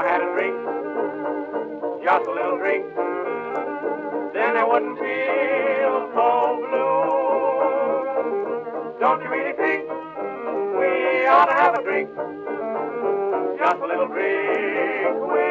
I had a drink, just a little drink, then I wouldn't feel so blue. Don't you really think? We ought to have a drink. Just a little drink